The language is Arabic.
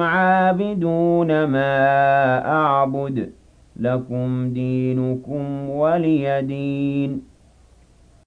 عَابِدُونَ مَا أَعْبُدُ لَكُمْ دِينُكُمْ وَلِيَ دِينِ.